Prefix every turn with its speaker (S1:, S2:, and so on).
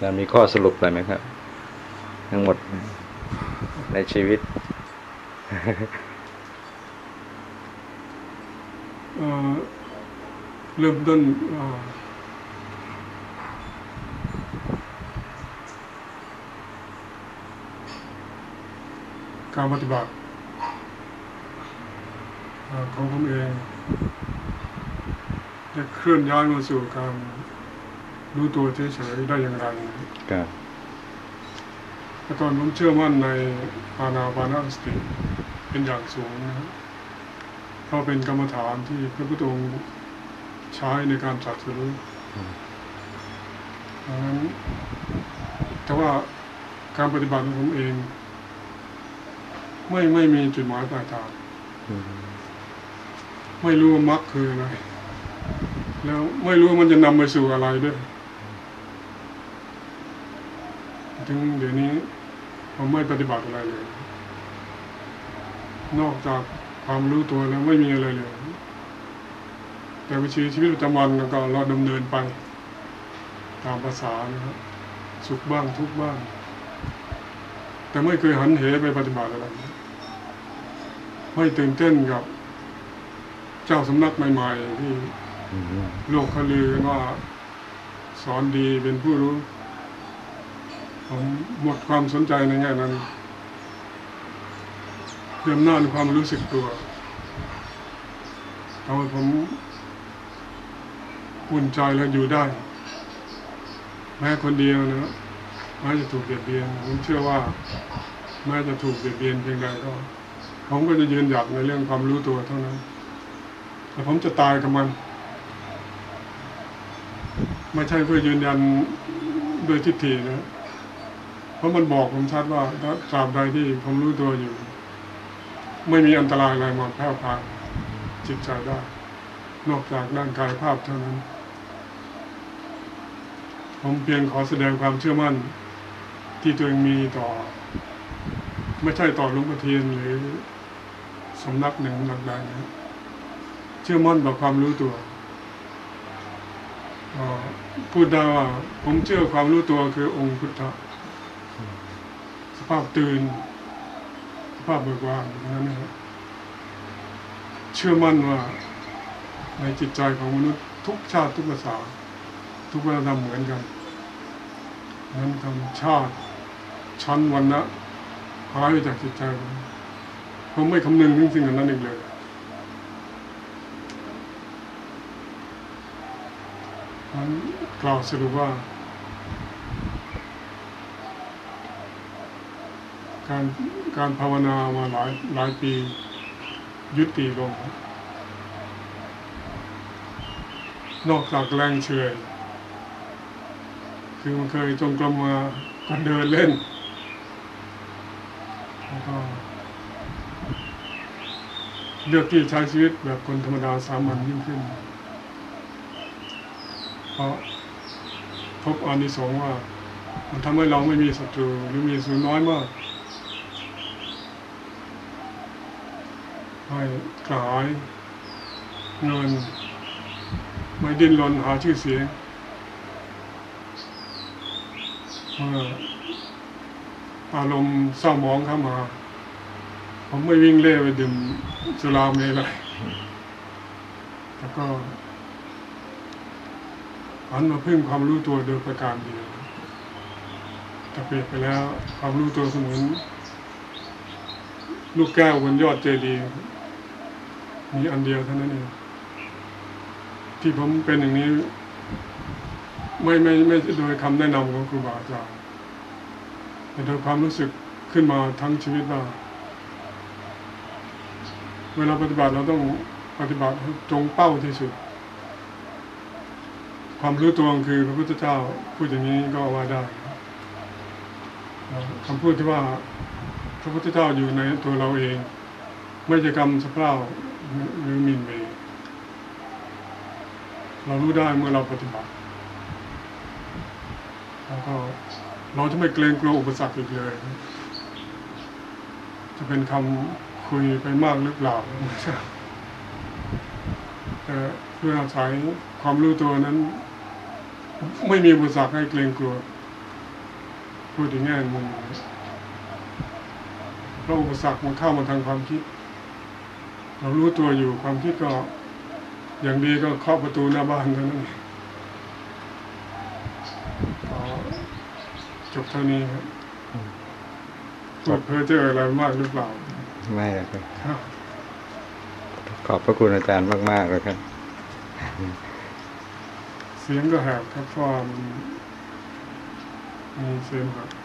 S1: จะมีข้อสรุปอะไรไหมครับ ทั้งหมดในชีวิต
S2: เริ่มต้นการปฏิบัติของผมเองจะเคลื่อนย้ายมาสู่การ รู้ตัวเฉยๆได้อย่างไร
S1: ครับ
S2: แต่ก่อนผมเชื่อมั่นในอานาปานสติเป็นอย่างสูงนะครับเพราะเป็นกรรมฐานที่พระพุทธองค์ใช้ในการตรัสรู้ดังนั้นแต่ว่าการปฏิบัติของผมเอง ไม่ไม่มีจุดหมายปลายทาง
S1: อืม
S2: ไม่รู้ว่ามรรคคืออะไรแล้วไม่รู้ว่ามันจะนำไปสู่อะไรด้วย ถึงเดี๋ยวนี้ผมไม่ปฏิบัติอะไรเลย นอกจากความรู้ตัวแล้วไม่มีอะไรเลย แต่วิถีชีวิตประจำวันเราก็เราดำเนินไป ตามภาษานะครับสุขบ้างทุกข์บ้าง แต่ไม่เคยหันเหไปปฏิบัติอะไรไม่ตื่นเต้นกับ เจ้าสำนักใหม่ๆที่
S1: อืม
S2: โลกเขาลือกันว่าสอนดีเป็นผู้รู้ ผมหมดความสนใจในแง่นั้นเรื่องหน้าในความรู้สึกตัวทำให้ผมอุ่นใจและอยู่ได้ แม้คนเดียวนะแม้จะถูกเบียดเบียนผมเชื่อว่าแม้จะถูกเบียดเบียนเพียงใดก็ผมก็จะยืนหยัดในเรื่องความรู้ตัวเท่านั้น แต่ผมจะตายกับมัน ไม่ใช่เพื่อยืนยันโดยทิฏฐินะ เพราะมันบอกผมชัดว่าถ้าตราบใดที่ผมรู้ตัวอยู่ ไม่มีอันตรายอะไรมาแพร่พานจิตใจได้ นอกจากด้านกายภาพเท่านั้น ผมเพียงขอแสดงความเชื่อมั่นที่ตัวเองมีต่อ ไม่ใช่ต่อหลุงพ่อเทียนหรือสำนักหนึ่งหลักใดนะเชื่อมั่นต่อความรู้ตัวพูดได้ว่าผมเชื่อความรู้ตัวคือองค์พุทธะ สภาพตื่น สภาพเบิกบานนั้นนะครับเชื่อมั่นว่าในจิตใจของมนุษย์ทุกชาติทุกภาษา ทุกวัฒนธรรมเหมือนกันนั้นทำชาติชั้นวันนะหายไปจากจิตใจผมผมไม่คำนึงถึงสิ่งนั้นอีกเลยนั้นกล่าวสรุปว่า การการภาวนามาหลายหลายปียุติลง นอกจากแรงเฉยคือมันเคยจงกรมมาก็เดินเล่นแล้วก็เลือกที่ใช้ชีวิตแบบคนธรรมดาสามัญยิ่งขึ้น เพราะพบอานิสงส์ว่า มันทำให้เราไม่มีศัตรูหรือมีศัตรูน้อยมาก ให้กระหายเงินไม่ดิ้นรนหาชื่อเสียงเมื่ออารมณ์เศร้าหมองเข้ามา ผมไม่วิ่งเล่ไปดื่มสุราเมลัยแล้วก็หันมาพึ่งความรู้ตัวโดยประการเดียวถ้าเปรียบไปแล้วความรู้ตัวเสมือนลูกแก้วบนยอดเจดีย์ มีอันเดียวเท่านั้นเองที่ผมเป็นอย่างนี้ ไม่ไม่ไม่โดยคำแนะนำของครูบาอาจารย์แต่โดยความรู้สึกขึ้นมาทั้งชีวิตว่าเวลาปฏิบัติเราต้องปฏิบัติตรงเป้าที่สุด ความรู้ตัวคือพระพุทธเจ้าพูดอย่างนี้ก็ว่าได้คำพูดที่ว่าพระพุทธเจ้าอยู่ในตัวเราเอง ไม่จะกรรมสะเพร่า หรือมินเมย์เรารู้ได้เมื่อเราปฏิบัติ แล้วก็เราจะไม่เกรงกลัวอุปสรรคอีกเลย จะเป็นคำคุยไปมากหรือเปล่าไม่ทราบแต่ด้วยอาศัยความรู้ตัวนั้น ไม่มีอุปสรรคให้เกรงกลัว พูดในแง่มุมเพราะอุปสรรคมันเข้ามาทางความคิด เรารู้ตัวอยู่ความคิดก็อย่างดีก็เคาะประตูหน้าบ้านเท่านั้นเองก็จบเท่านี้ครับพูดเพ้อเจ้ออะไรมากหรือเปล่า
S1: ไม่หรอกครับ
S2: ครับ
S1: ขอบพระคุณอาจารย์มากๆเลยครับ
S2: เสียงก็แหบครับเพราะว่ามันมีเสมหะ